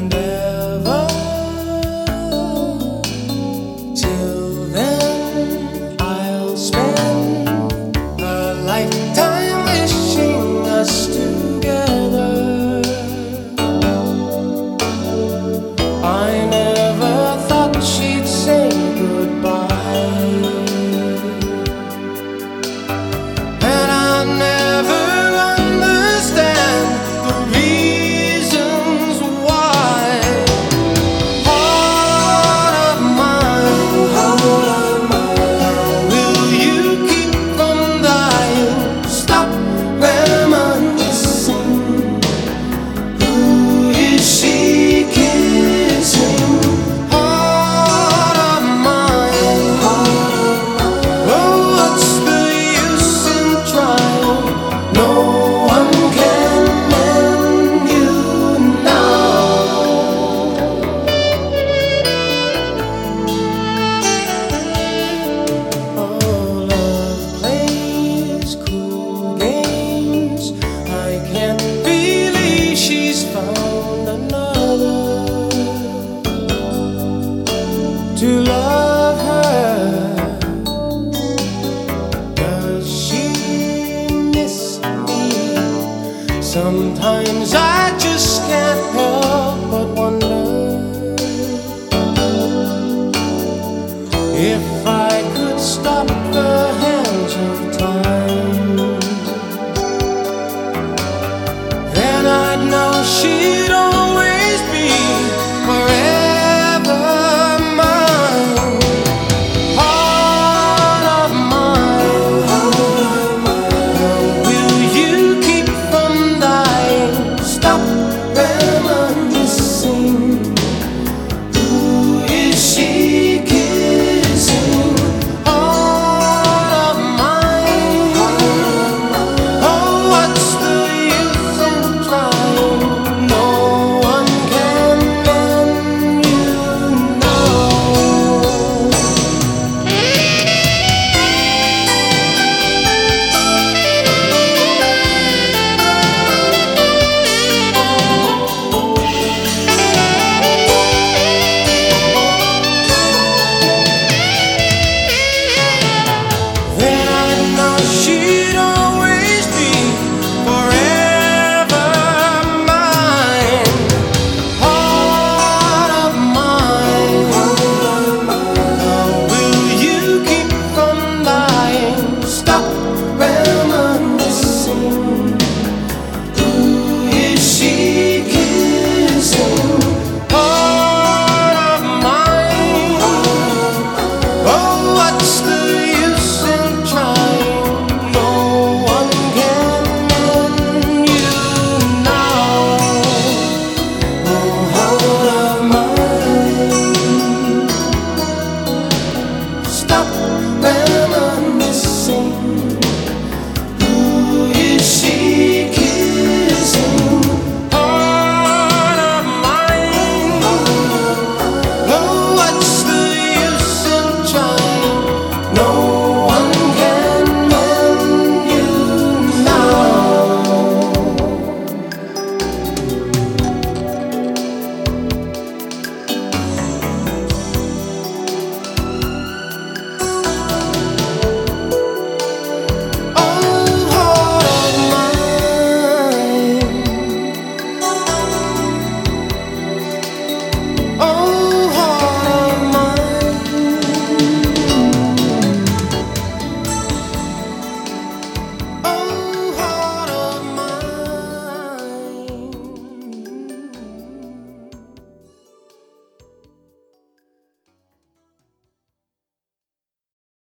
and Sometimes I